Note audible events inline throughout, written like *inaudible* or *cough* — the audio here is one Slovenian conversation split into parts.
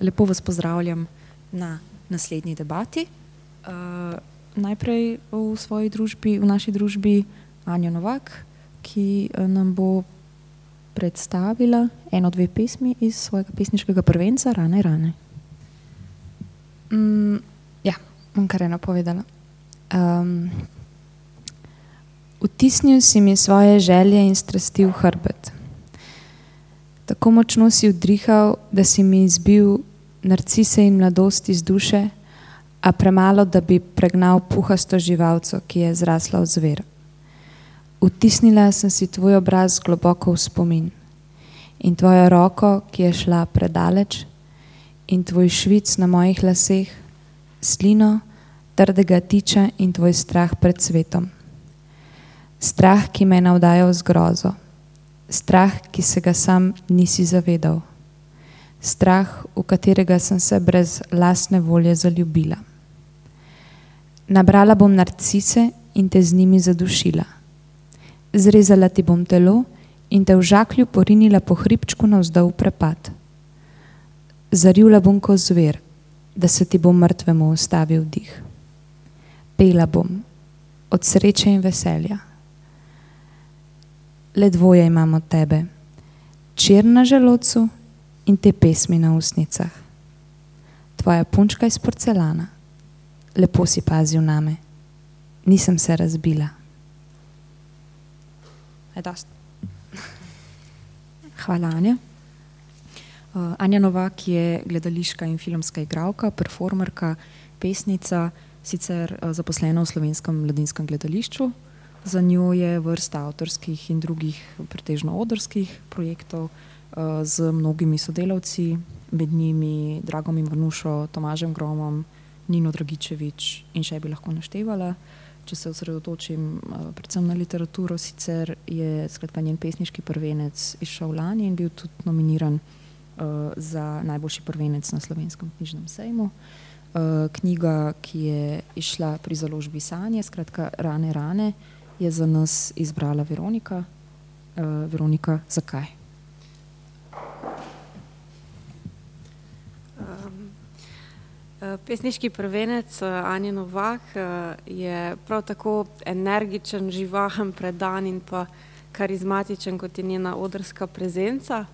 lepo vas pozdravljam na naslednji debati. Najprej v svoji družbi, v naši družbi Anja Novak, ki nam bo predstavila eno, dve pesmi iz svojega pesniškega prvenca Rane, rane. ja, bom kar eno povedala. Vtisnil si mi svoje želje in strasti v hrbet. Tako močno si udrihal, da si mi izbil narcise in mladost iz duše, a premalo, da bi pregnal puhasto živalco, ki je zrasla v zver. Vtisnila sem si tvoj obraz globoko v spomin in tvojo roko, ki je šla predaleč, in tvoj švic na mojih laseh, slino trdega tiča in tvoj strah pred svetom. Strah, ki me je navdajal z grozo. Strah, ki se ga sam nisi zavedal. Strah, v katerega sem se brez lastne volje zaljubila. Nabrala bom narcise in te z njimi zadušila. Zrezala ti bom telo in te v žaklju porinila po hribčku navzdol v prepad. Zarjula bom ko zver, da se ti bo mrtvemu ustavil dih. Pela bom od sreče in veselja. Le dvoje imam od tebe, čir na želodcu in te pesmi na ustnicah. Tvoja punčka iz porcelana, lepo si pazil name, nisem se razbila. Dosti. *laughs* Hvala, Anja. Anja Novak je gledališka in filmska igralka, performerka, pesnica, sicer zaposlena v Slovenskem mladinskem gledališču. Za njo je vrsta avtorskih in drugih, pretežno odrskih projektov, z mnogimi sodelavci, med njimi Dragom Ivanušo, Tomažem Gromom, Nino Dragičevič in še bi lahko naštevala. Če se osredotočim predvsem na literaturo, sicer je skratka njen pesniški prvenec izšel lani in bil tudi nominiran za najboljši prvenec na Slovenskem knjižnem sejmu. Knjiga, ki je izšla pri založbi Sanje, skratka Rane, rane, je za nas izbrala Veronika. Veronika, zakaj? Pesniški prvenec Anje Novak je prav tako energičen, živahen, predan in pa karizmatičen, kot je njena odrska prezenca.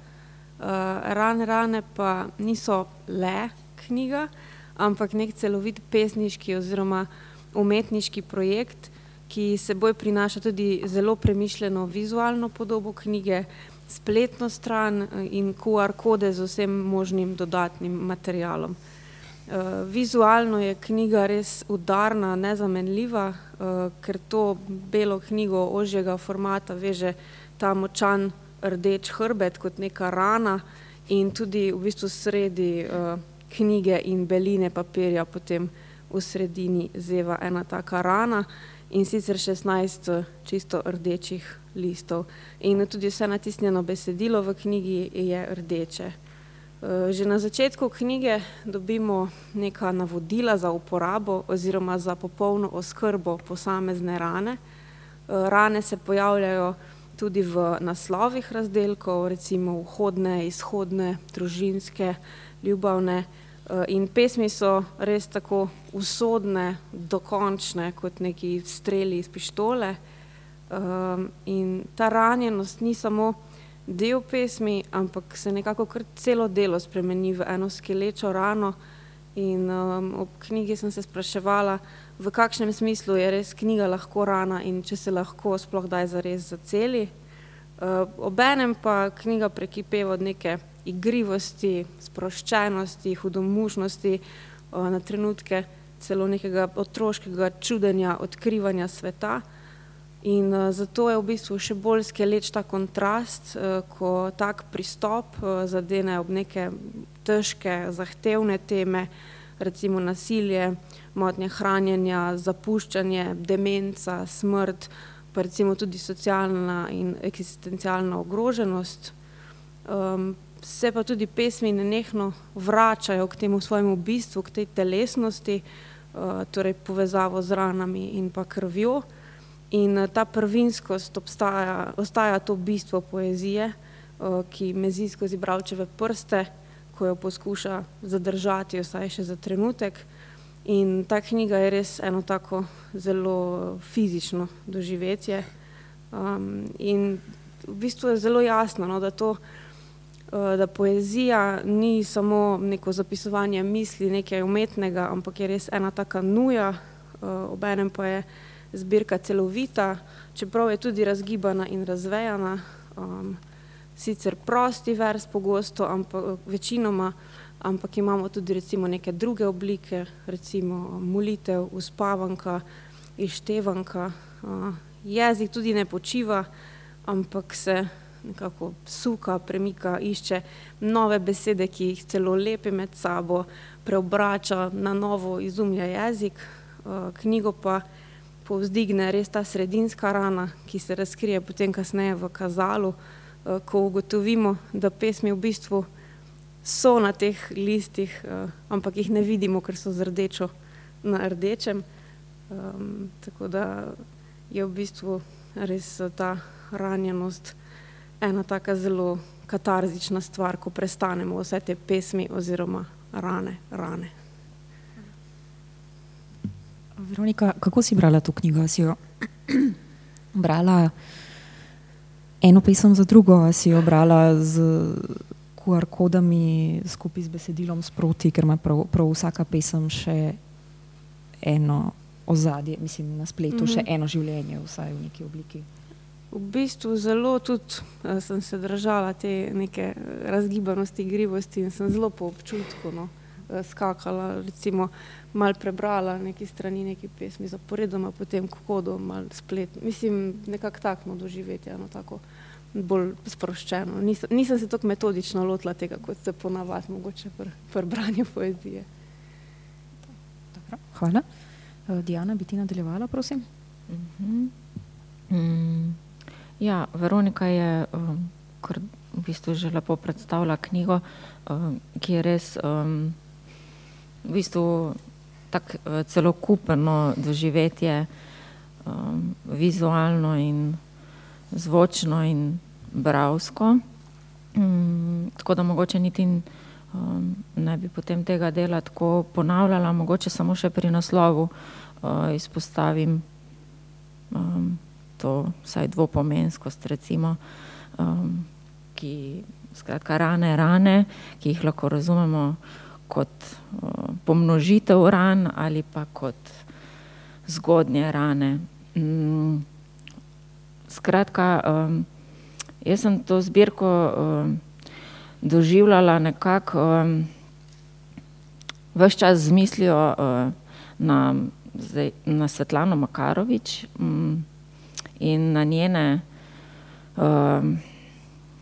Rane, rane pa niso le knjiga, ampak neki celovit pesniški oziroma umetniški projekt, ki seboj prinaša tudi zelo premišljeno vizualno podobo knjige, spletno stran in QR kode z vsem možnim dodatnim materialom. Vizualno je knjiga res udarna, nezamenljiva, ker to belo knjigo ožjega formata veže ta močan rdeč hrbet kot neka rana in tudi v bistvu sredi knjige in beline papirja potem v sredini zeva ena taka rana, in sicer šestnajst čisto rdečih listov. In tudi vse natisnjeno besedilo v knjigi je rdeče. Že na začetku knjige dobimo neka navodila za uporabo oziroma za popolno oskrbo posamezne rane. Rane se pojavljajo tudi v naslovih razdelkov, recimo vhodne, izhodne, družinske, ljubavne, in pesmi so res tako usodne, dokončne kot neki streli iz pištole. In ta ranjenost ni samo del pesmi, ampak se nekako kar celo delo spremeni v eno skelečo rano. In ob knjigi sem se spraševala, v kakšnem smislu je res knjiga lahko rana in če se lahko sploh kdaj zares zaceli. Obenem pa knjiga prekipeva od neke igrivosti, sproščenosti, hudomušnosti, na trenutke celo nekega otroškega čudenja, odkrivanja sveta. In zato je v bistvu še bolj skeleč ta kontrast, ko tak pristop zadene ob neke težke, zahtevne teme, recimo nasilje, motnje hranjenja, zapuščanje, demenca, smrt, pa recimo tudi socialna in eksistencialna ogroženost. Se pa tudi pesmi nenehno vračajo k temu svojemu bistvu, k tej telesnosti, torej povezavo z ranami in pa krvjo. In ta prvinskost obstaja, ostaja to bistvo poezije, ki mezi skozi bralčeve prste, ko jo poskuša zadržati, vsaj še za trenutek. In ta knjiga je res eno tako zelo fizično doživetje. Um, in v bistvu je zelo jasno, no, da, to, uh, da poezija ni samo neko zapisovanje misli, nekaj umetnega, ampak je res ena taka nuja, uh, obenem pa je zbirka celovita, čeprav je tudi razgibana in razvejana. Um, sicer prosti vers pogosto, ampak večinoma ampak imamo tudi recimo neke druge oblike, recimo molitev, uspavanka, ištevanka. Jezik tudi ne počiva, ampak se nekako suka, premika, išče nove besede, ki jih celo lepi med sabo, preobrača na novo, izumlja jezik. Knjigo pa povzdigne res ta sredinska rana, ki se razkrije potem kasneje v kazalu, ko ugotovimo, da pesmi v bistvu so na teh listih, uh, ampak jih ne vidimo, ker so z rdečo na rdečem. Um, tako da je v bistvu res ta ranjenost ena taka zelo katarzična stvar, ko prestanemo vse te pesmi oziroma rane. rane. Veronika, kako si brala to knjigo? Si jo *clears throat* brala eno pesem za drugo, si jo brala z QR kodami skupaj z besedilom sproti, ker ima prav, prav vsaka pesem še eno ozadje, mislim na spletu, mm -hmm. še mhm. eno življenje, vsaj v neki obliki. V bistvu zelo tudi uh, sem se držala te neke razgibanosti, igrivosti in sem zelo po občutku no, uh, skakala, recimo mal prebrala neki strani, neki pesmi zaporedoma, potem kodo, mal splet, mislim nekako takno doživetje, no tako. Uh, bolj sproščeno. Nisem, nisem se tako metodično lotila tega, kot se ponavadi, mogoče pri pr branju poezije. Dobro, hvala. Uh, Diana, bi ti nadaljevala, prosim? Uh -huh. mm, ja, Veronika je um, kar v bistvu že lepo predstavila knjigo, um, ki je res um, v bistvu tako uh, celokupno doživetje, um, vizualno in zvočno in bravsko. Um, tako da mogoče niti um, ne bi potem tega dela tako ponavljala, mogoče samo še pri naslovu uh, izpostavim um, to vsaj dvopomenskost, recimo, um, ki skratka rane, rane, ki jih lahko razumemo kot uh, pomnožitev ran ali pa kot zgodnje rane. Um, Skratka, um, jaz sem to zbirko um, doživljala nekako um, vse čas z mislijo uh, na, zdaj, na Svetlano Makarovič um, in na njene, um,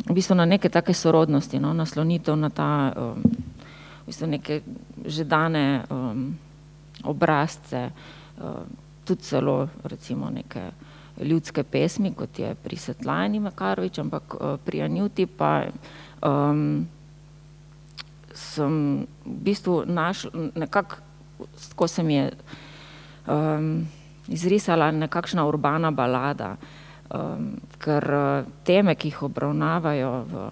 v bistvu na neke take sorodnosti, no, naslonitev na ta, um, v bistvu neke že dane um, obrazce, um, tudi celo recimo neke ljudske pesmi, kot je pri Svetlani Makarovič, ampak uh, pri Anjuti pa um, sem v bistvu našla nekako, ko se mi je um, izrisala nekakšna urbana balada, um, ker uh, teme, ki jih obravnavajo v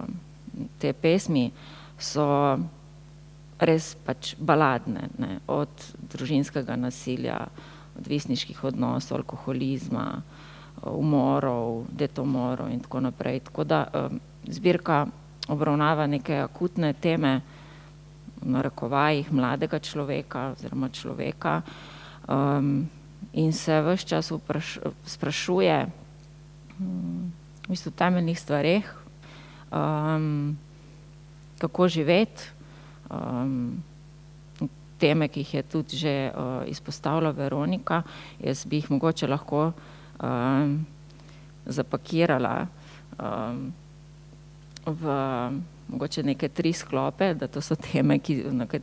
te pesmi, so res pač baladne, ne, od družinskega nasilja, odvisniških odnosov, alkoholizma, umorov, detomorov in tako naprej. Tako da zbirka obravnava neke akutne teme, na rekovajih mladega človeka oziroma človeka um, in se vse čas vpraš, sprašuje um, v bistvu temeljnih stvareh, um, kako živeti, um, teme, ki jih je tudi že uh, izpostavila Veronika, jaz bi jih mogoče lahko um, zapakirala um, v mogoče neke tri sklope, da to so teme, ki, kat,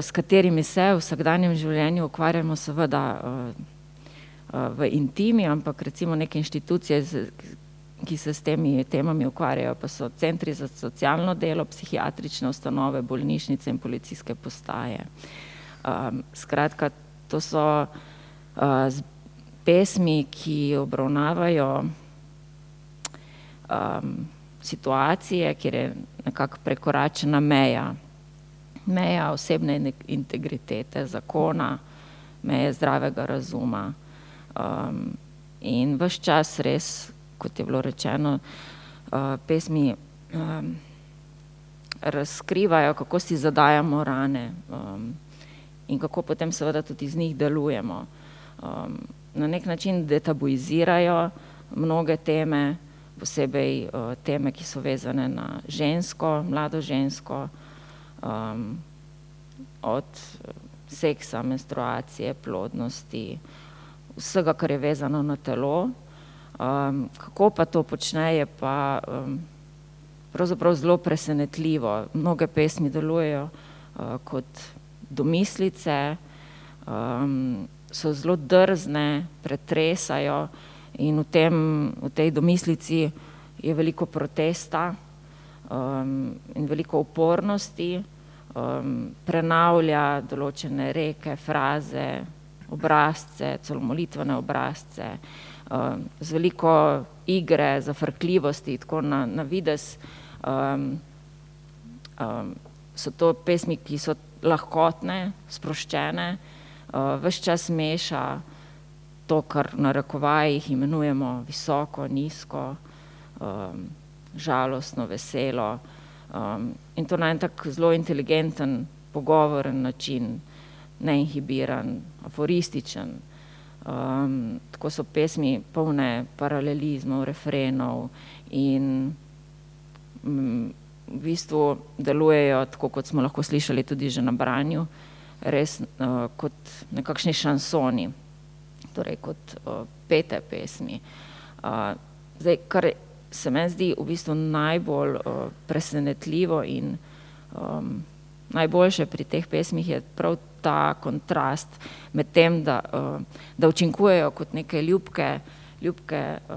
s katerimi se v vsakdanjem življenju ukvarjamo seveda uh, uh, v intimi, ampak recimo neke inštitucije, ki se s temi temami ukvarjajo, pa so centri za socialno delo, psihiatrične ustanove, bolnišnice in policijske postaje. Um, skratka, to so uh, pesmi, ki obravnavajo um, situacije, kjer je nekako prekoračena meja, meja osebne integritete, zakona, meje zdravega razuma. Um, in vse čas res, kot je bilo rečeno, uh, pesmi um, razkrivajo, kako si zadajamo rane um, in kako potem seveda tudi iz njih delujemo. Um, na nek način detabuizirajo mnoge teme, posebej uh, teme, ki so vezane na žensko, mlado žensko, um, od seksa, menstruacije, plodnosti, vsega, kar je vezano na telo. Um, kako pa to počne, je pa um, pravzaprav zelo presenetljivo. Mnoge pesmi delujejo uh, kot domislice, um, so zelo drzne, pretresajo in v, tem, v tej domislici je veliko protesta um, in veliko upornosti, um, prenavlja določene reke, fraze, obrazce, celo molitvene obrazce, um, z veliko igre, zafrkljivosti, tako na, na vides. Um, um, so to pesmi, ki so lahkotne, sproščene, vse čas meša to, kar na rekovajih imenujemo visoko, nizko, um, žalostno, veselo. Um, in to na en tak zelo inteligenten, pogovoren način, neinhibiran, aforističen. Um, tako so pesmi polne paralelizmov, refrenov in um, v bistvu delujejo tako, kot smo lahko slišali tudi že na branju, res uh, kot nekakšni šansoni torej kot uh, pete pesmi. Uh, zdaj, kar se meni zdi v bistvu najbolj uh, presenetljivo in um, najboljše pri teh pesmih je prav ta kontrast med tem, da, uh, da učinkujejo kot neke ljubke, ljubke uh,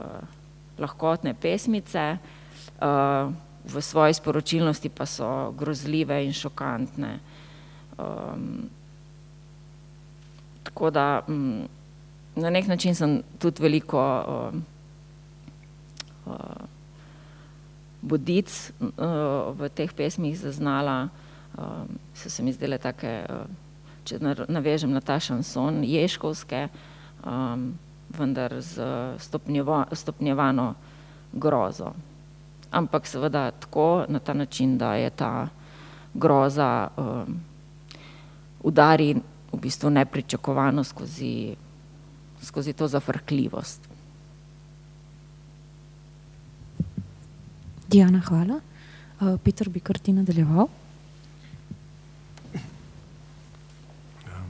lahkotne pesmice, uh, v svoji sporočilnosti pa so grozljive in šokantne. Um, tako da um, na nek način sem tudi veliko uh, uh, budic uh, v teh pesmih zaznala, uh, so se mi zdele take, uh, če navežem na ta šanson, ješkovske, um, vendar z stopnjeva, stopnjevano grozo. Ampak seveda tako, na ta način, da je ta groza um, udari v bistvu nepričakovano skozi skozi to zafrkljivost. Diana, hvala. Uh, Peter, bi kar ti nadaljeval? Ja.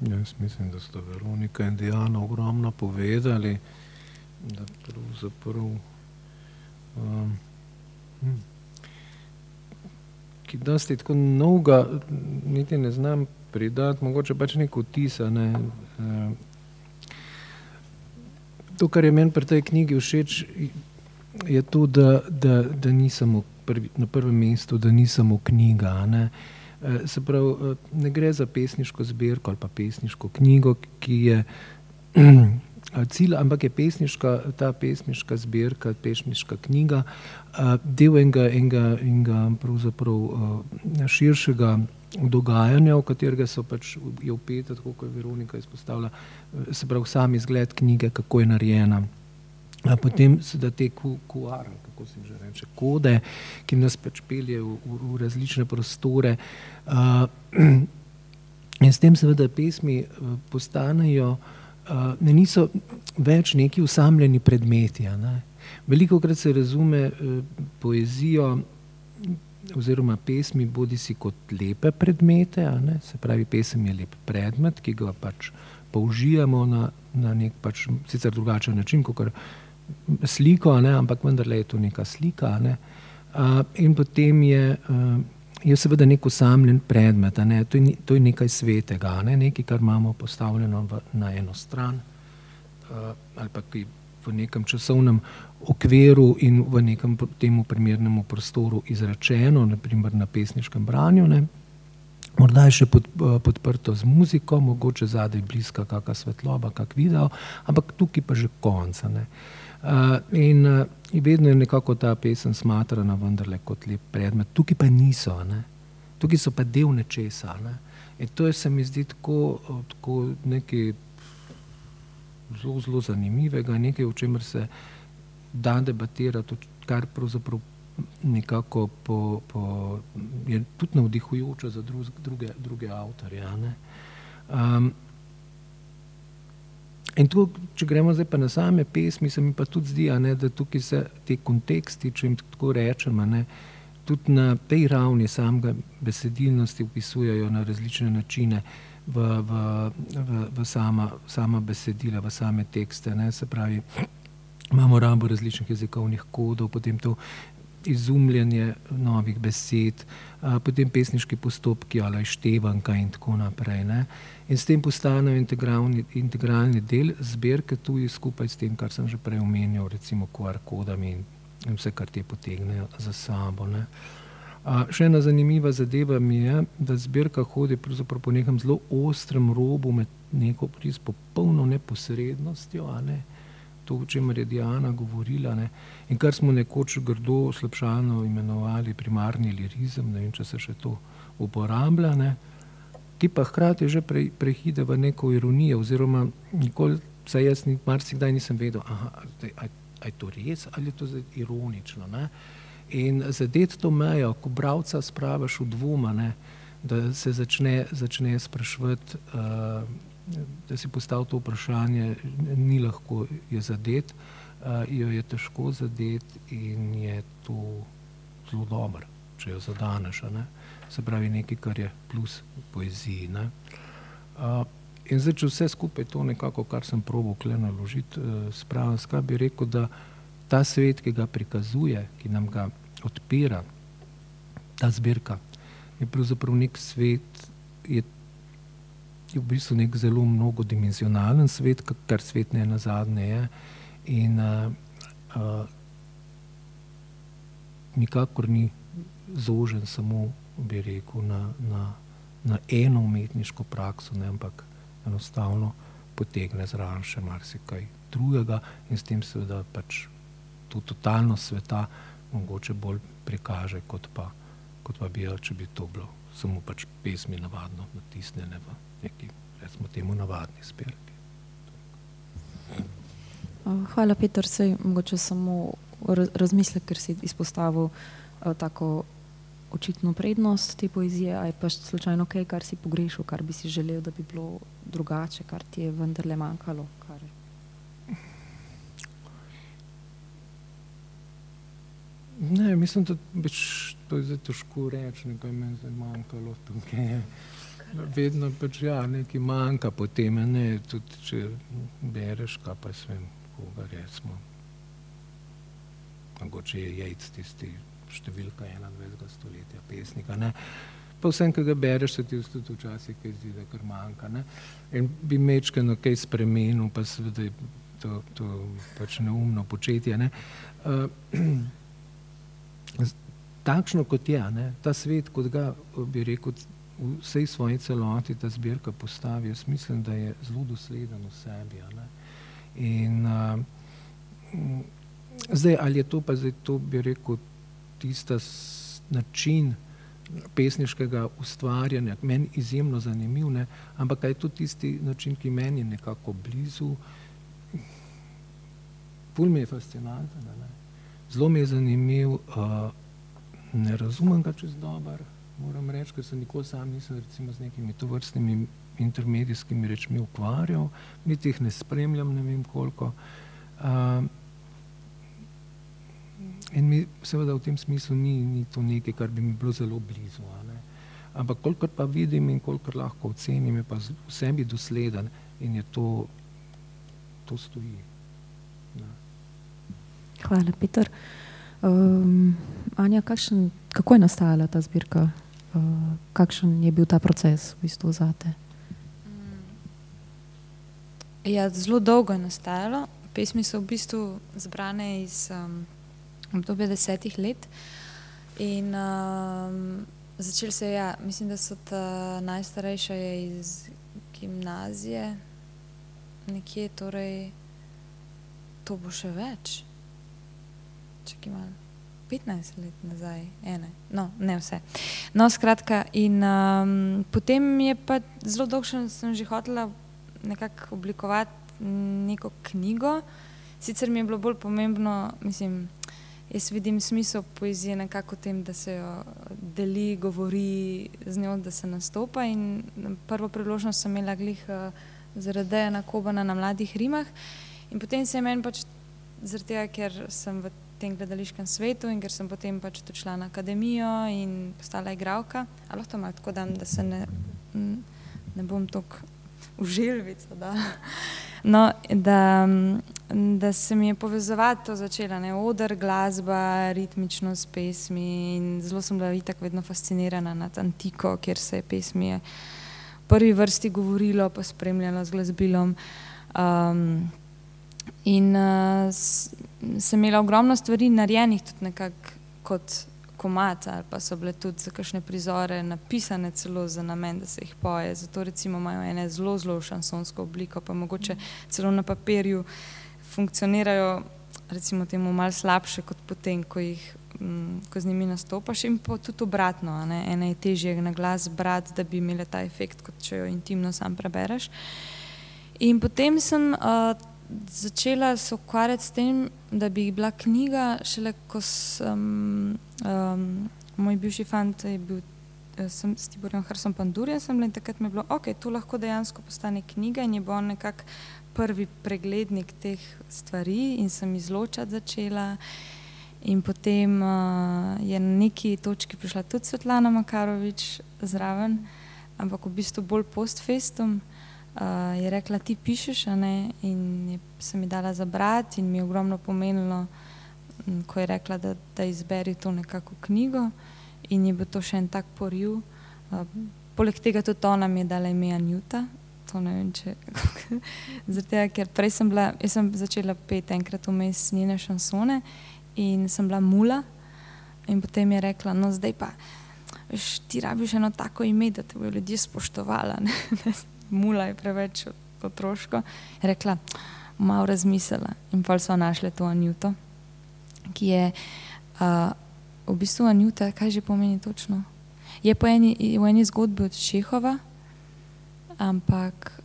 Jaz mislim, da sta Veronika in Diana ogromno povedali, da pravzaprav um, hm, ki dosti tako mnoga, niti ne znam pridati, mogoče pač neko tisa, ne, uh, to, kar je meni pri tej knjigi všeč, je to, da, da, da ni samo prvi, na prvem mestu, da ni samo knjiga. Ne. Eh, se pravi, eh, ne gre za pesniško zbirko ali pa pesniško knjigo, ki je cilj, ampak je pesniška, ta pesniška zbirka, pesniška knjiga, del enega, enega, enega širšega dogajanja, v katerega so pač je upeta, tako kot je Veronika izpostavila, se pravi sam izgled knjige, kako je narejena. Potem se da te kuare, kako se že reče, kode, ki nas pač pelje v, v, v različne prostore. Uh, *clears throat* in s tem seveda pesmi postanejo, uh, ne niso več neki usamljeni predmeti. Veliko krat se razume uh, poezijo oziroma pesmi bodi si kot lepe predmete, se pravi, pesem je lep predmet, ki ga pač použijamo na, na nek pač sicer drugačen način, kot sliko, ne? ampak vendarle je to neka slika. Ne? Uh, in potem je, uh, je seveda nek osamljen predmet, ne? to, je, to je nekaj svetega, ne? nekaj, kar imamo postavljeno v, na eno stran uh, ali pa ki v nekem časovnem okviru in v nekem temu primernem prostoru izrečeno, naprimer na pesniškem branju. Ne. Morda je še pod, podprto z muziko, mogoče zadaj bliska kakšna svetloba, kak video, ampak tukaj pa že konca. Ne. Uh, in, uh, in vedno je nekako ta pesem smatrana vendarle kot lep predmet. Tukaj pa niso, ne? tukaj so pa del nečesa. Ne? In to je se mi zdi tako, tako nekaj zelo, zelo zanimivega, nekaj, o čemer se da debatirati, kar pravzaprav nekako po, po, je tudi navdihujoče za druge, druge avtorje. Um, in tu, če gremo zdaj pa na same pesmi, se mi pa tudi zdi, ne, da tukaj se te konteksti, če jim tako rečemo, ne, tudi na tej ravni samega besedilnosti upisujejo na različne načine v, v, v, v sama, sama besedila, v same tekste. Ne, se pravi, imamo rabo različnih jezikovnih kodov, potem to izumljanje novih besed, potem pesniški postopki, ali števanka in tako naprej. Ne. In s tem postanejo integralni, integralni del zbirke, tudi skupaj s tem, kar sem že prej omenil, recimo QR-kodami in, in vse, kar te potegnejo za sabo. Ne. A, še ena zanimiva zadeva mi je, da zbirka hodi po nekem zelo ostrem robu med neko popolno neposrednostjo. Ne, to, o čemer je Diana govorila, ne, in kar smo nekoč grdo slabšalno imenovali primarni lirizem, ne vem, če se še to uporablja, ne, ki pa hkrati že pre, prehide v neko ironijo, oziroma nikoli, saj jaz ni, marsikdaj nisem vedel, aha, a, a je to res ali je to zdaj ironično. Ne. In zadeti to mejo, ko bravca spravaš v dvoma, ne, da se začne, začne sprašvati, uh, da si postavil to vprašanje, ni lahko je zadeti, uh, jo je težko zadeti in je to zelo dobro, če jo zadaneš. Ne? Se pravi, nekaj, kar je plus poeziji. Uh, in zdaj, če vse skupaj to nekako, kar sem probo kle naložiti, uh, spravim, skaj bi rekel, da ta svet, ki ga prikazuje, ki nam ga odpira, ta zbirka, je pravzaprav nek svet, je je v bistvu nek zelo mnogodimenzionalen svet, kar svet ne na zadnje je. In uh, uh, nikakor ni zožen samo, bi rekel, na, na, na eno umetniško prakso, ne, ampak enostavno potegne zraven še marsikaj drugega in s tem seveda pač to totalno sveta mogoče bolj prikaže, kot pa, kot pa bi če bi to bilo samo pač pesmi navadno natisnjene v neki, recimo temu, navadni zbirki. Hvala, Peter. Sej mogoče samo razmislek, ker si izpostavil uh, tako očitno prednost te poezije, ali pa slučajno kaj, kar si pogrešil, kar bi si želel, da bi bilo drugače, kar ti je vendarle manjkalo. Kar... Ne, mislim, da bič, to je težko reči, nekaj me je manjkalo tukaj vedno pač ja, nekaj manjka po tem, ne, tudi če bereš, kaj pa svem, koga resmo. Mogoče je jajc tisti številka 21. stoletja pesnika, ne. Pa vsem, ki ga bereš, se ti tudi včasih kaj zdi, da kar manjka, ne. In bi mečkano kaj spremenil, pa seveda je to, to pač neumno početje, ne. Uh, *clears throat* takšno kot je, ne, ta svet, kot ga bi rekel, v vsej svoji celoti ta zbirka postavi, jaz mislim, da je zelo dosleden v sebi. In uh, zdaj, ali je to pa zdaj to, bi rekel, tista način pesniškega ustvarjanja, meni izjemno zanimiv, ne? ampak je to tisti način, ki meni nekako blizu, pol mi je fascinanten, ne? zelo mi je zanimiv, uh, ne razumem ga čez dober, moram reči, ker se nikoli sam nisem recimo z nekimi tovrstnimi intermedijskimi rečmi ukvarjal, niti jih ne spremljam, ne vem koliko. Uh, in mi seveda v tem smislu ni, ni to nekaj, kar bi mi bilo zelo blizu. Ne? Ampak kolikor pa vidim in kolikor lahko ocenim, je pa v sebi dosleden in je to, to stoji. Ne? Hvala, Peter. Um, Anja, kakšen, kako je nastajala ta zbirka? Uh, kakšen je bil ta proces v bistvu za te? Mm. Ja, zelo dolgo je nastajalo. Pesmi so v bistvu zbrane iz um, obdobja desetih let. In um, začel se je, ja, mislim, da so ta najstarejša iz gimnazije, nekje torej to bo še več. Čakaj malo. 15 let nazaj, ene. No, ne vse. No, skratka, in um, potem je pa zelo dolgo, sem že hotela nekako oblikovati neko knjigo. Sicer mi je bilo bolj pomembno, mislim, jaz vidim smisel poezije nekako v tem, da se jo deli, govori z njo, da se nastopa. In prvo priložnost sem imela glih uh, zaradi ena kobana na mladih rimah. In potem se je meni pač zaradi tega, ker sem v tem gledališkem svetu in ker sem potem pač odšla na akademijo in postala igralka. Ali lahko malo tako dam, da se ne, ne bom tako užilvica. Da. No, da, da se mi je povezovati to začela, ne odr, glasba, ritmično s pesmi in zelo sem bila itak vedno fascinirana nad antiko, kjer se je pesmi v prvi vrsti govorilo, pa spremljalo z glasbilom. Um, In uh, sem imela ogromno stvari narejenih tudi nekako kot komat, ali pa so bile tudi za kakšne prizore napisane celo za namen, da se jih poje. Zato recimo imajo ene zelo, zelo šansonsko obliko, pa mogoče celo na papirju funkcionirajo recimo temu mal slabše kot potem, ko jih m, ko z njimi nastopaš in pa tudi obratno, ne? ena je težje na glas brati, da bi imela ta efekt, kot če jo intimno sam prebereš. In potem sem uh, začela se ukvarjati s tem, da bi bila knjiga, šele ko sem um, moj bivši fant je bil. eh, Sem s Tiborjem Hrsom Pandurjem sem bila in takrat mi je bilo, ok, to lahko dejansko postane knjiga in je bo nekako prvi preglednik teh stvari in sem izločati začela. In potem uh, je na neki točki prišla tudi Svetlana Makarovič zraven, ampak v bistvu bolj post-festum. Uh, je rekla, ti pišeš, ne? In je, se mi dala za brat, in mi je ogromno pomenilo, m, ko je rekla, da, da izberi to nekako knjigo. In je bil to še en tak poriv. Uh, poleg tega tudi ona mi je dala ime Anjuta. Vem, če. *laughs* Tega, ker prej sem bila, sem začela peti enkrat vmes njene šansone in sem bila mula. In potem je rekla, no zdaj pa, ti rabiš eno tako ime, da te bodo ljudje spoštovali. *laughs* ne." Mula je preveč otroško. Je rekla, malo razmislila. In pa so našli to Anjuto, ki je uh, v bistvu Anjuta, kaj že pomeni točno. Je po eni, v eni zgodbi od Čehova, ampak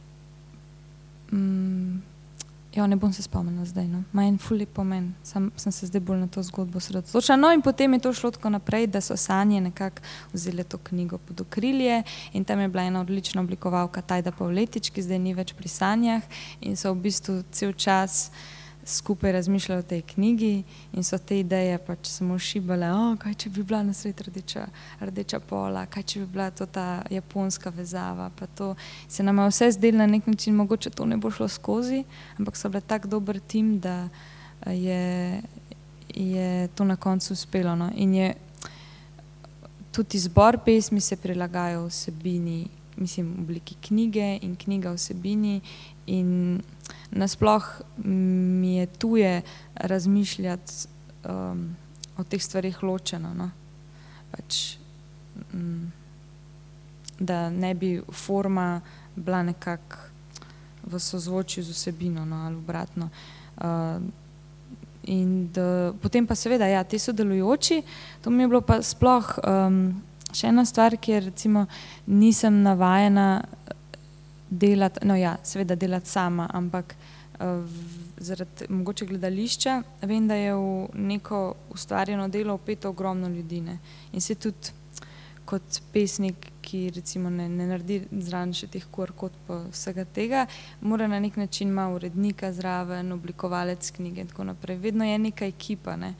mm, jo, ne bom se spomnila zdaj. No. Ma en fully pomen, Sam, sem se zdaj bolj na to zgodbo sredotočila. No in potem je to šlo tako naprej, da so sanje nekako vzeli to knjigo pod okrilje in tam je bila ena odlična oblikovalka Tajda Pavletič, ki zdaj ni več pri sanjah in so v bistvu cel čas skupaj razmišljali o tej knjigi in so te ideje pač samo šibale, oh, kaj če bi bila na sred rdeča, rdeča pola, kaj če bi bila to ta japonska vezava, to se nam je vse zdelo na nek način, mogoče to ne bo šlo skozi, ampak so bile tak dober tim, da je, je to na koncu uspelo. No. In je tudi izbor pesmi se prilagaja vsebini, mislim, v obliki knjige in knjiga vsebini in nasploh mi je tuje razmišljati um, o teh stvarih ločeno. No. Pač, mm, da ne bi forma bila nekako v sozvočju z vsebino no, ali obratno. Uh, in da, potem pa seveda, ja, ti sodelujoči, to mi je bilo pa sploh um, še ena stvar, kjer recimo nisem navajena delati, no ja, seveda delati sama, ampak uh, zaradi mogoče gledališča vem, da je v neko ustvarjeno delo upeto ogromno ljudi. Ne. In se tudi kot pesnik, ki recimo ne, ne naredi zraven še teh kor kot pa vsega tega, mora na nek način ima urednika zraven, oblikovalec knjige in tako naprej. Vedno je neka ekipa. Ne.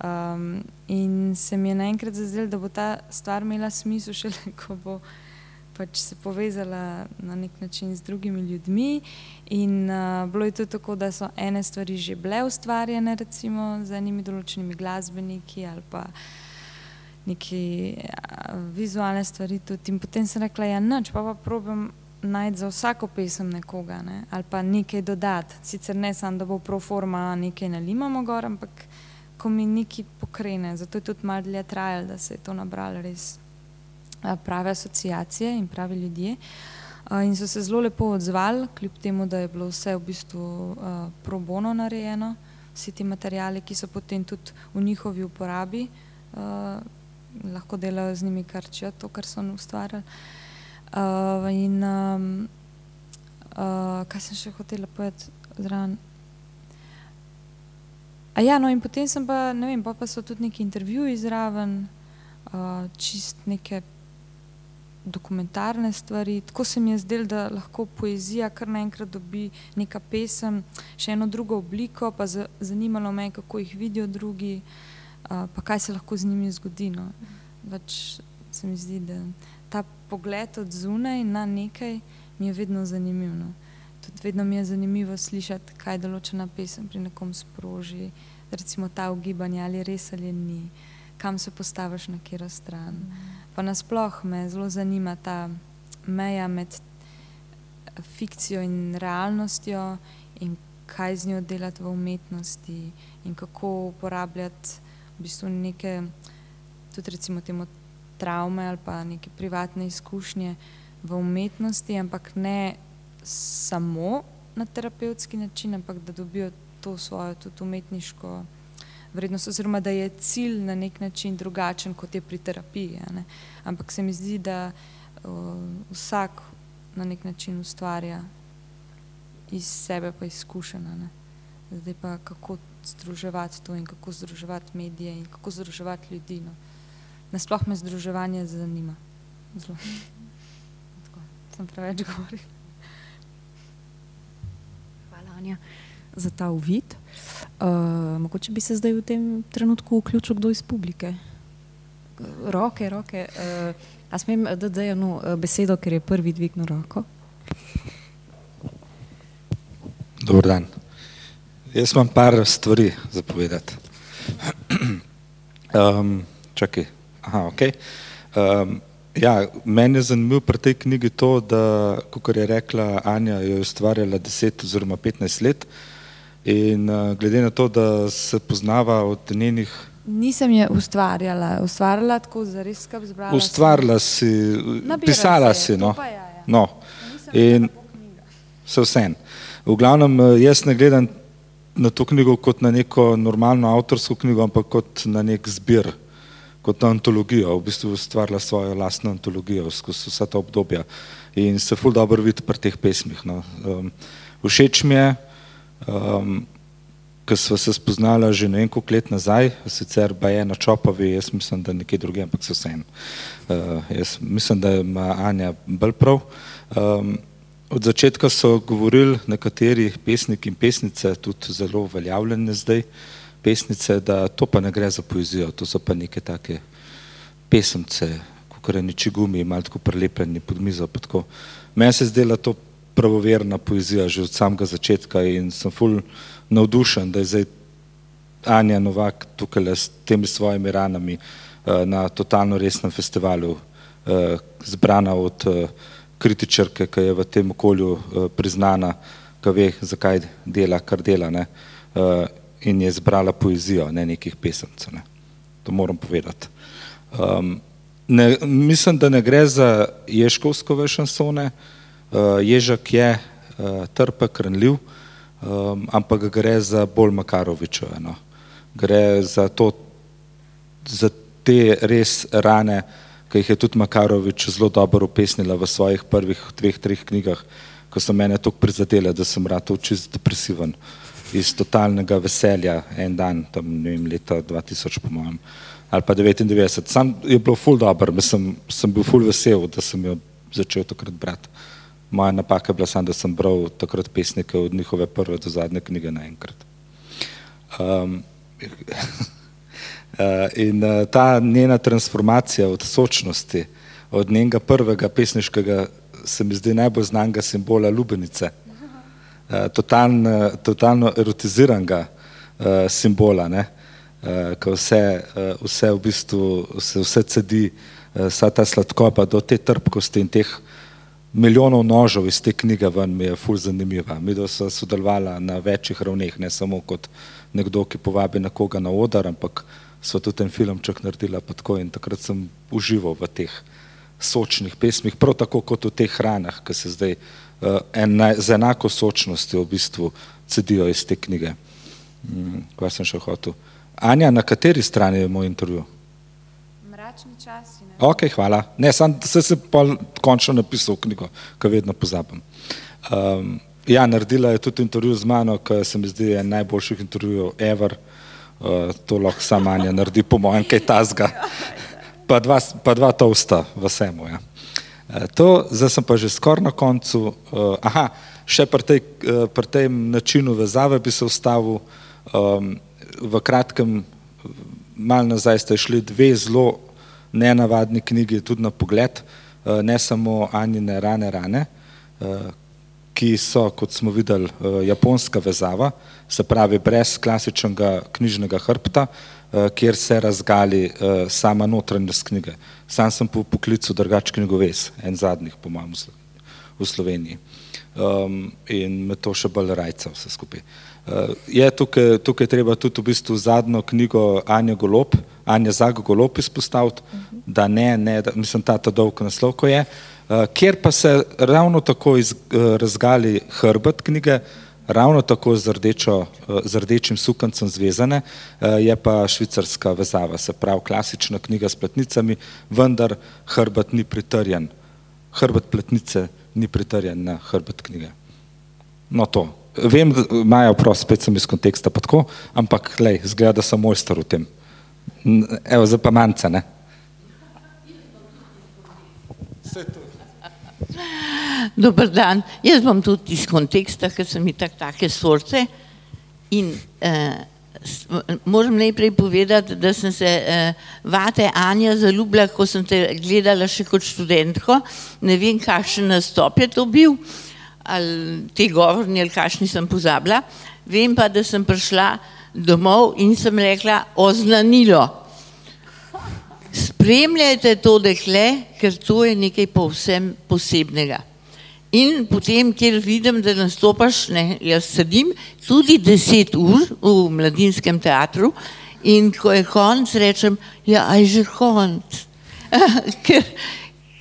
Um, in se mi je naenkrat zazdelo, da bo ta stvar imela smisel šele, ko bo pač se povezala na nek način z drugimi ljudmi. In uh, bilo je tudi tako, da so ene stvari že bile ustvarjene, recimo z enimi določenimi glasbeniki ali pa neki uh, vizualne stvari. Tudi. In potem sem rekla, ja, noč pa pa probam. Najti za vsako pesem nekoga, ne? ali pa nekaj dodati. Sicer ne samo, da bo pro forma nekaj nalimamo gor, ampak ko mi nekaj pokrene. Zato je tudi malo dlje trajalo, da se je to nabralo res prave asociacije in pravi ljudje. Uh, in so se zelo lepo odzvali, kljub temu, da je bilo vse v bistvu uh, pro bono narejeno, vsi ti materijali, ki so potem tudi v njihovi uporabi, lahko delajo z njimi kar če to, kar so ustvarjali. In kaj sem še hotela povedati zraven? A ja, no in potem sem pa, ne vem, pa, pa so tudi neki intervjuji zraven, čist neke dokumentarne stvari. Tako se mi je zdelo, da lahko poezija kar naenkrat dobi neka pesem, še eno drugo obliko, pa zanimalo me, kako jih vidijo drugi, uh, pa kaj se lahko z njimi zgodi. No. Pač se mi zdi, da ta pogled od zunaj na nekaj mi je vedno zanimiv. No. Tudi vedno mi je zanimivo slišati, kaj določena pesem pri nekom sproži, recimo ta ugibanja, ali res ali ni, kam se postaviš na kjer stran. Mm pa nasploh me zelo zanima ta meja med fikcijo in realnostjo in kaj z njo delati v umetnosti in kako uporabljati v bistvu neke, tudi recimo temu travme ali pa neke privatne izkušnje v umetnosti, ampak ne samo na terapevtski način, ampak da dobijo to svojo tudi umetniško vrednost, oziroma da je cilj na nek način drugačen kot je pri terapiji. Ampak se mi zdi, da uh, vsak na nek način ustvarja iz sebe, pa izkušena. Zdaj pa kako združevati to in kako združevati medije in kako združevati ljudi. No. Nasploh me združevanje zanima. Zelo. Tako, sem preveč govoril. Hvala, Anja, za ta uvid. Uh, mogoče bi se zdaj v tem trenutku vključil kdo iz publike. Roke, roke. Uh, a smem dati eno besedo, ker je prvi dvignil roko? Dobro dan. Jaz imam par stvari za povedati. *clears throat* Um, čakaj. Aha, ok. Um, ja, meni je zanimivo pri tej knjigi to, da, kot je rekla Anja, jo je ustvarjala 10 oziroma 15 let. Uh, In uh, glede na to, da se poznava od njenih. Nisem je ustvarjala, ustvarjala tako za res skrb zbrala. Ustvarjala si, pisala si. No. Ja, ja. no. In se vsem. V glavnem, eh, jaz ne gledam na to knjigo kot na neko normalno avtorsko knjigo, ampak kot na nek zbir, kot na antologijo. V bistvu ustvarjala svojo lastno antologijo skozi vsa ta obdobja. In se ful dobro vidi pri teh pesmih. No. Um, všeč mi je, um, ki smo se spoznala že neko let nazaj, sicer pa je na Čopovi, jaz mislim, da nekje drugje, ampak so vsem. Uh, jaz mislim, da ima Anja bolj prav. Um, od začetka so govorili nekateri pesniki in pesnice, tudi zelo uveljavljene zdaj pesnice, da to pa ne gre za poezijo, to so pa neke take pesemce, kot je neči gumi, malo tako prelepljeni pod mizo. Meni se zdela to pravoverna poezija že od samega začetka in sem ful navdušen, da je zdaj Anja Novak tukaj s temi svojimi ranami uh, na totalno resnem festivalu uh, zbrana od uh, kritičarke, ki je v tem okolju priznana, ki ve, zakaj dela, kar dela ne? In je zbrala poezijo, ne nekih pesemcev. Ne? To moram povedati. Um, ne, mislim, da ne gre za ješkovsko šansone, uh, Uh, ježek je uh, trpek, ranljiv, um, ampak gre za bolj Makarovičeve. No. Gre za, to, za te res rane, ki jih je tudi Makarovič zelo dobro opisnila v svojih prvih dveh, treh knjigah, ko so mene tako prizadele, da sem rad čist depresiven iz totalnega veselja en dan, tam ne vem, leta 2000 po mojem, ali pa 99. Sam je bilo ful dobro, sem, sem bil ful vesel, da sem jo začel takrat brati. Moja napaka je bila samo, da sem bral takrat pesnike od njihove prve do zadnje knjige naenkrat. Um, *laughs* in uh, ta njena transformacija od sočnosti, od njenega prvega pesniškega, se mi zdi najbolj znanga simbola lubenice, uh, totalno, totalno erotiziranega simbola, ne? ko vse, vse v bistvu se vse cedi, vsa ta sladkoba do te trpkosti in teh milijonov nožev iz te knjige ven mi je ful zanimiva. Mi da so sodelovala na večjih ravneh, ne samo kot nekdo, ki povabi nekoga na odar, ampak so tudi ten filmček naredila pa tako in takrat sem užival v teh sočnih pesmih, prav tako kot v teh hranah, ki se zdaj uh, ena, z enako sočnostjo v bistvu cedijo iz te knjige. Hmm, kaj sem še hotel? Anja, na kateri strani je moj intervju? Mračni časi. Ok, hvala. Ne, sam se je končno napisal knjigo, ki vedno pozabim. Um, ja, naredila je tudi intervju z mano, ki se mi zdi en najboljših intervjujev ever. Uh, to lahko sama Anja naredi, po mojem, kaj tasga pa dva, pa dva tosta v vsemu. Ja. E, to, zdaj sem pa že skoraj na koncu. Uh, aha, še pri, tej, uh, pri tem načinu vezave bi se ustavil. Um, v kratkem, malo nazaj ste šli dve zelo nenavadni knjigi, tudi na pogled, uh, ne samo Anjine rane rane, uh, ki so, kot smo videli, uh, japonska vezava, se pravi brez klasičnega knjižnega hrbta, uh, Eh, kjer se razgali uh, sama notranjost knjige. Sam sem po poklicu drugač knjigoves, en zadnjih, po mojem, v Sloveniji. Um, in me to še bolj rajca vse skupaj. Uh, je tukaj, tukaj treba tudi v bistvu zadnjo knjigo Anja Golop, Anja Zago Golop izpostaviti, uh -huh. da ne, ne, da, mislim, ta ta dolg naslov, ko je, uh, kjer pa se ravno tako iz, uh, razgali hrbet knjige, uh, ravno tako z, rdečo, z rdečim sukancem zvezane, eh, je pa švicarska vezava, se pravi klasična knjiga s platnicami, vendar hrbet ni pritrjen, hrbet platnice ni pritrjen na hrbet knjige. No to, vem, imajo prav, spet sem iz konteksta pa tako, ampak lej, zgleda, da sem mojster v tem. Evo, za pa manjce, ne? Dobar dan. Jaz bom tudi iz konteksta, ker sem mi tak take sorce in eh, moram najprej povedati, da sem se eh, vate Anja zaljubila, ko sem te gledala še kot študentko. Ne vem, kakšen nastop je to bil, ali te govorni, ali kakšni sem pozabila. Vem pa, da sem prišla domov in sem rekla oznanilo spremljajte to dekle, ker to je nekaj povsem posebnega. In potem, kjer vidim, da nastopaš, ne, jaz sedim tudi deset ur v mladinskem teatru in ko je konc, rečem, ja, aj že konc. *laughs* ker,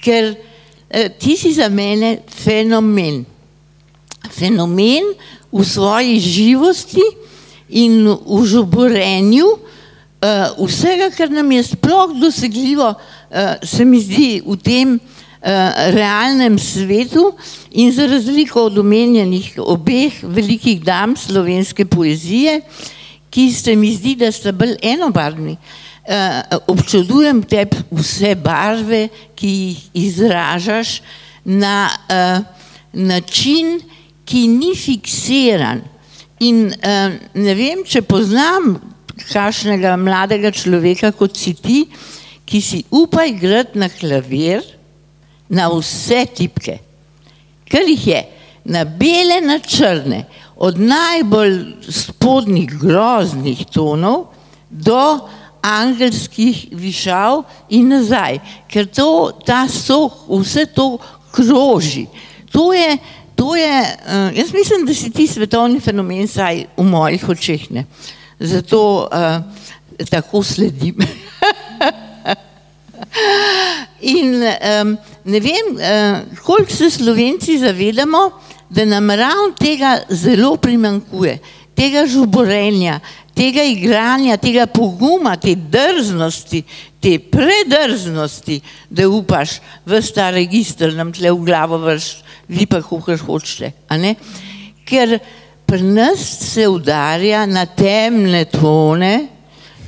ker eh, ti si za mene fenomen. Fenomen v svoji živosti in v žuborenju, uh, vsega, kar nam je sploh dosegljivo, uh, se mi zdi v tem uh, realnem svetu in za razliko od omenjenih obeh velikih dam slovenske poezije, ki se mi zdi, da sta bolj enobarvni. Uh, občudujem te vse barve, ki jih izražaš na uh, način, ki ni fiksiran. In uh, ne vem, če poznam kakšnega mladega človeka, kot si ti, ki si upa igrati na klavir, na vse tipke, kar jih je, na bele, na črne, od najbolj spodnjih groznih tonov do angelskih višav in nazaj, ker to, ta soh, vse to kroži. To je, to je, uh, jaz mislim, da si ti svetovni fenomen, saj v mojih očeh ne. Zato uh, tako sledim. *laughs* In um, ne vem, uh, koliko se slovenci zavedamo, da nam ravno tega zelo primankuje, tega žuborenja, tega igranja, tega poguma, te drznosti, te predrznosti, da upaš v ta registr, nam tle v glavo vrš, vi pa kukar hočete. Ker pri nas se udarja na temne tone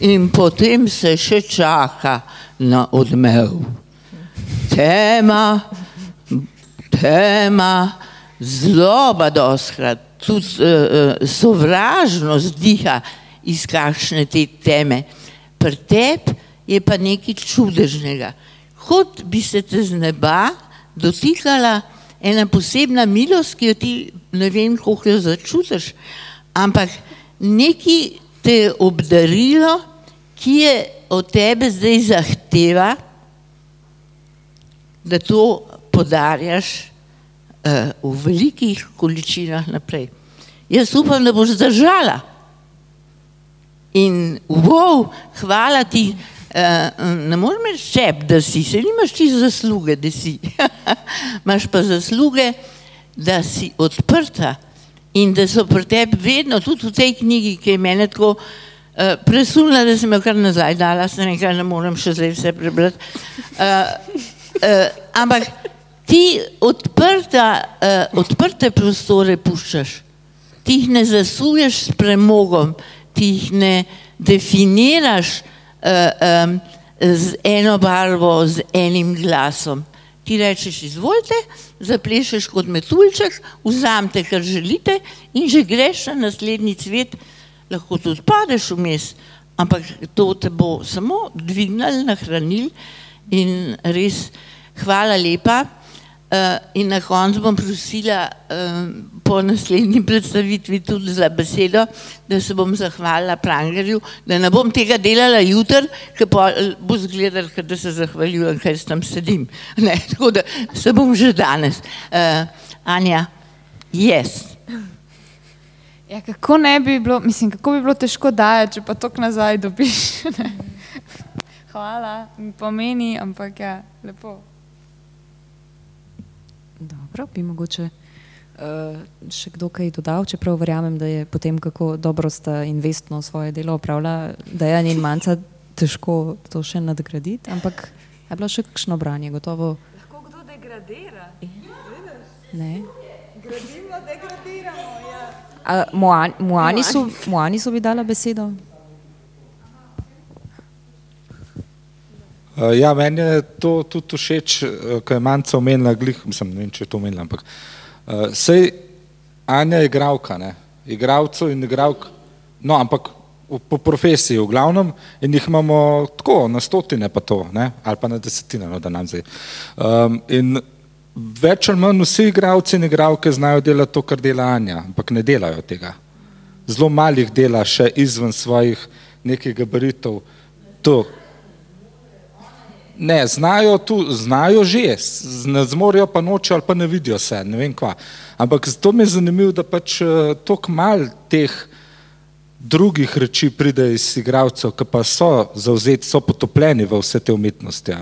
in potem se še čaka na odmev. Tema, tema, zloba doskrat, tudi uh, sovražnost diha iz kakšne te teme. Pri tebi je pa nekaj čudežnega. Kot bi se te z neba dotikala ena posebna milost, ki jo ti ne vem, kako jo začutiš, ampak neki te je obdarilo, ki je od tebe zdaj zahteva, da to podarjaš uh, v velikih količinah naprej. Jaz upam, da boš zdržala. In wow, hvala ti, ne moreš imeti šep, da si, se nimaš ti zasluge, da si. *laughs* Imaš pa zasluge, da si odprta in da so pri tebi vedno, tudi v tej knjigi, ki je mene tako uh, presunila, da sem jo kar nazaj dala, sem nekaj ne morem še zdaj vse prebrati. Uh, uh, ampak ti odprta, uh, odprte prostore puščaš, ti jih ne zasuješ s premogom, ti jih ne definiraš um, z eno barvo, z enim glasom. Ti rečeš, izvolite, zaplešeš kot metuljček, vzamete, kar želite in že greš na naslednji cvet, lahko tudi padeš vmes, ampak to te bo samo dvignil, nahranil in res hvala lepa. Uh, in na koncu bom prosila uh, po naslednji predstavitvi tudi za besedo, da se bom zahvalila Prangerju, da ne bom tega delala jutr, ker bo zgledal, da se zahvaljujem, ker tam sedim. *laughs* Ne, tako da se bom že danes. Anja, jaz. Ja, kako ne bi bilo, mislim, kako bi bilo težko dajati, če pa to nazaj dobiš. *laughs* Hvala, mi pomeni, ampak ja, lepo. Dobro, bi mogoče uh, še kdo kaj dodal, čeprav verjamem, da je potem, kako dobro sta investno svoje delo opravljala, da je njen manjca težko to še nadgraditi, ampak je bilo še kakšno branje, gotovo. Lahko kdo degradira? Ne. Gradimo, degradiramo, ja. A, Moani, Moani, so, Moani so bi dala besedo? Ja, meni je to tudi všeč, uh, ko je manjca omenila, glih, mislim, ne vem, če je to omenila, ampak uh, sej Anja je igravka, ne, igravcev in igravk, no, ampak v, po profesiji v glavnem in jih imamo tako, na stotine pa to, ne, ali pa na desetine, no, da nam zdaj. Um, in več ali manj vsi igravci in igravke znajo delati to, kar dela Anja, ampak ne delajo tega. Zelo malih dela še izven svojih nekih gabaritov, to, Ne, znajo tu, znajo že, ne zmorejo pa noče ali pa ne vidijo se, ne vem kva. Ampak zato mi je zanimivo, da pač eh, toliko mal teh drugih reči pride iz igralcev, ki pa so zauzeti, so potopljeni v vse te umetnosti,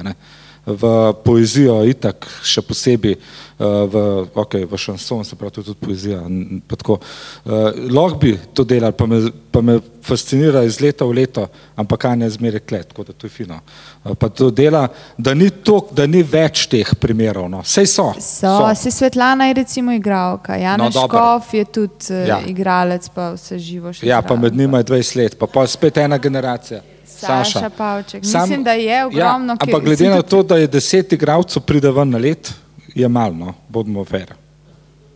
v poezijo itak še posebej. Eh, v, okay, v šanson, se pravi tudi poezija. Tako, uh, lahko bi to delali, pa me, pa me fascinira iz leta v leto, ampak ne zmeraj klet, tako da to je fino. Uh, pa to dela, da ni, to, da ni več teh primerov, no. sej so. So, so. se Svetlana je recimo igralka, Jan no, Škof je tudi ja. igralec, pa vse živo še. Ja, pa med njima je 20 let, pa pa spet ena generacija. Saša, Saša Pavček. Sam, Mislim, da je ja, ogromno. Ja, ampak glede na to, da je deset igralcev pride ven na let, je malo, no? bodimo ver.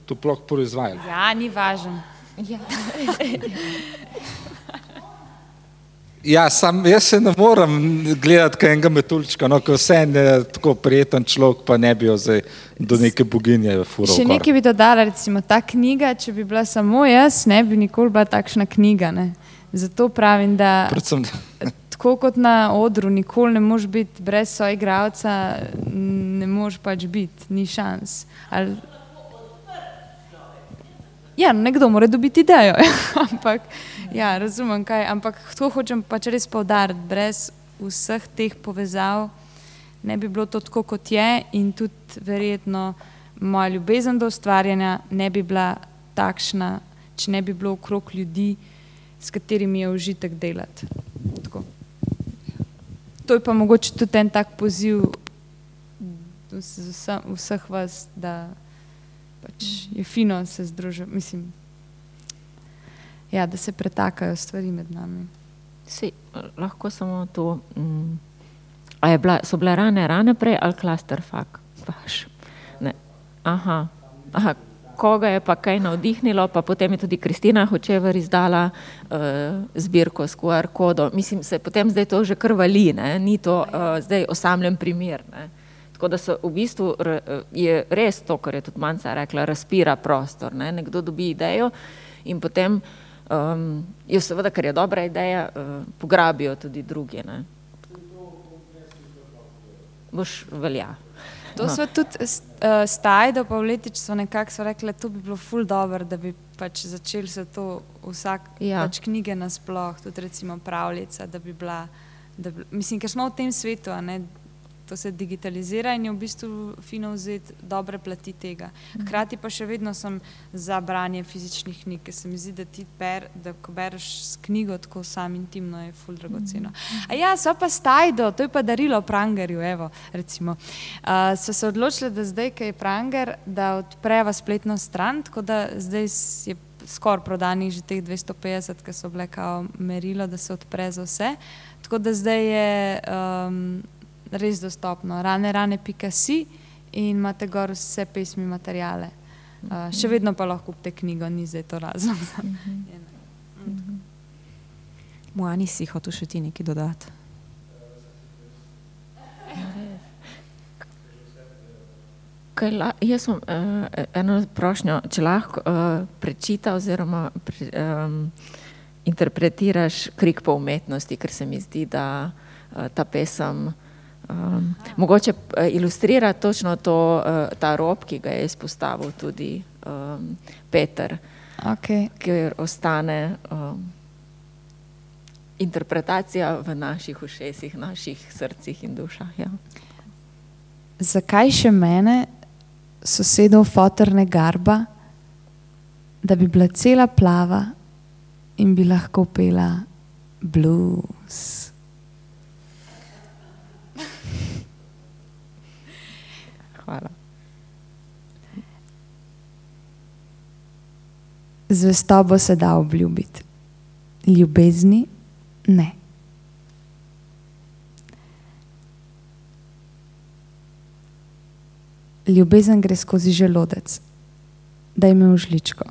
Tu plok proizvajali. Ja, ni važno. Ja. ja, sam, jaz se ne morem gledati kot enega metulčka, no, ko vse je tako prijeten človek, pa ne bi jo zdaj do neke boginje furil. Še nekaj bi dodala, recimo ta knjiga, če bi bila samo jaz, ne bi nikoli bila takšna knjiga. Ne? Zato pravim, da. Predvsem, tako kot na odru, nikoli ne moreš biti brez svojega igralca, ne moreš pač biti, ni šans. Ali... Ja, nekdo mora dobiti idejo, *laughs* ampak ja, razumem kaj. Ampak to hočem pač res povdariti, brez vseh teh povezav ne bi bilo to tako, kot je, in tudi verjetno moja ljubezen do ustvarjanja ne bi bila takšna, če ne bi bilo okrog ljudi, s katerimi je užitek delati. Tako to je pa mogoče tudi en tak poziv vsem, vseh vas, da pač je fino se združiti, mislim, ja, da se pretakajo stvari med nami. Si, lahko samo to. Mm, bila, so bile rane, rane prej ali klaster fak? Aha, aha, koga je pa kaj navdihnilo, pa potem je tudi Kristina Hočever izdala uh, zbirko s QR kodom. Mislim, se potem zdaj to že krvali, ne? ni to uh, zdaj osamljen primer. Ne? Tako da so v bistvu je res to, kar je tudi Manca rekla, razpira prostor. Ne? Nekdo dobi idejo in potem um, jo seveda, ker je dobra ideja, uh, pograbijo tudi drugi. Ne? Boš velja. To no. so tudi uh, stajdo, pa vletič so nekako rekli, da bi bilo ful dobro, da bi pač začeli se to vsak, ja. pač knjige nasploh, tudi recimo pravljica, da bi bila Da, mislim, ker smo v tem svetu, ne, to se digitalizira in je v bistvu fino vzeti dobre plati tega. Mhm. Hkrati pa še vedno sem za branje fizičnih knjig, ker se mi zdi, da ti ber, da ko bereš s knjigo tako sam intimno, je ful dragoceno. Mhm. A ja, so pa stajdo, to je pa darilo prangerju, evo, recimo. Uh, so se odločili, da zdaj, kaj je pranger, da odpreva spletno stran, tako da zdaj je skoraj prodanih že teh 250, ki so bile kao merilo, da se odpre za vse. Tako da zdaj je um, res dostopno. Rane, rane, pika si in imate gor vse pesmi, materijale. Uh, še vedno pa lahko kupite knjigo, ni zdaj to razlog. Mojani si hotel še ti nekaj dodati. La, jaz sem uh, eno prošnjo, če lahko uh, prečita oziroma pre, um, interpretiraš krik po umetnosti, ker se mi zdi, da uh, ta pesem Um, mogoče uh, ilustrira točno to, uh, ta rob, ki ga je izpostavil tudi um, Peter, okay. ker ostane um, interpretacija v naših ušesih, naših srcih in dušah. Ja. Zakaj še mene, sosedov fotorne garba, da bi bila cela plava in bi lahko pela blues? Hvala. Zvestobo se da obljubiti, ljubezni ne. Ljubezen gre skozi želodec, da ima v žličko.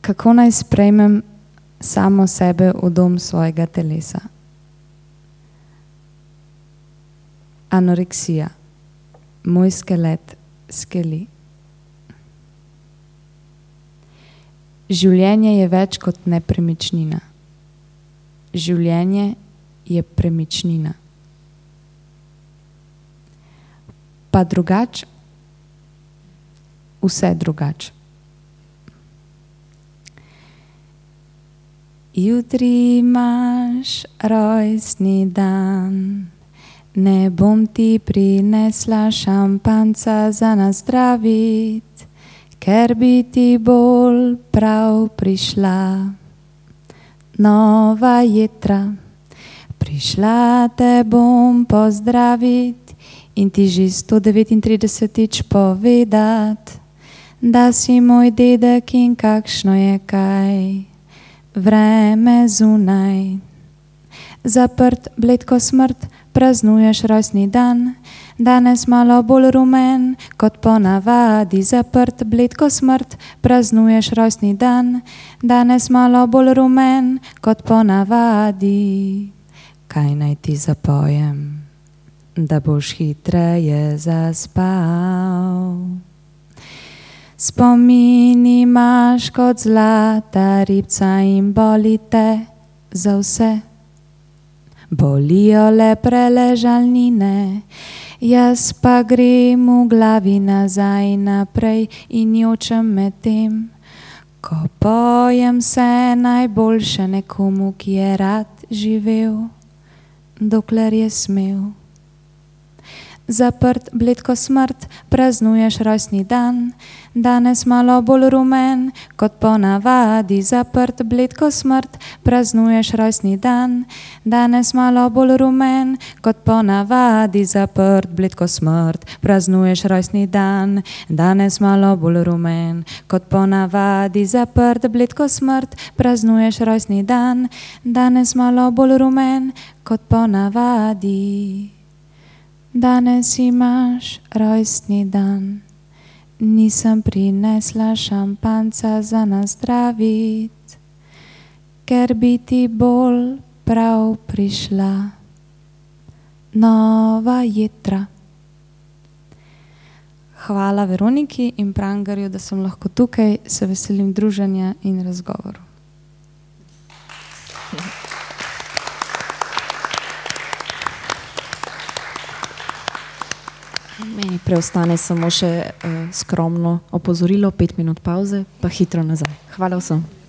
Kako naj sprejmem samo sebe v dom svojega telesa. Anoreksija, moj skelet skeli. Življenje je več kot nepremičnina. Življenje je premičnina. Pa drugače, vse drugače. Jutri imaš rojstni dan, ne bom ti prinesla šampanca za nazdravit, ker bi ti bolj prav prišla. Nova jutra, prišla te bom pozdravit in ti že 139 povedat, da si moj dedek in kakšno je kaj vreme zunaj. Zaprt, bledko smrt, praznuješ rojstni dan, danes malo bolj rumen kot ponavadi. Zaprt, bledko smrt, praznuješ rojstni dan, danes malo bolj rumen kot ponavadi. Kaj naj ti zapojem, da boš hitreje zaspal? Spomini imaš kot zlata ribca in bolite za vse. Bolijo le preležalnine, jaz pa grem v glavi nazaj in naprej in jočem med tem, ko pojem vse najboljše nekomu, ki je rad živel, dokler je smel zaprt, bledko smrt, praznuješ rojstni dan, danes malo bolj rumen kot ponavadi. Zaprt, bledko smrt, praznuješ rojstni dan, danes malo bolj rumen kot ponavadi. Zaprt, bledko smrt, praznuješ rojstni dan, danes malo bolj rumen kot ponavadi. Zaprt, bledko smrt, praznuješ rojstni dan, danes malo bolj rumen kot ponavadi. Danes imaš rojstni dan, nisem prinesla šampanca za nazdravit, ker bi ti bolj prav prišla nova jutra. Hvala Veroniki in Prangarju, da sem lahko tukaj, se veselim druženja in razgovoru. Meni preostane samo še uh, skromno opozorilo, pet minut pauze, pa hitro nazaj. Hvala vsem.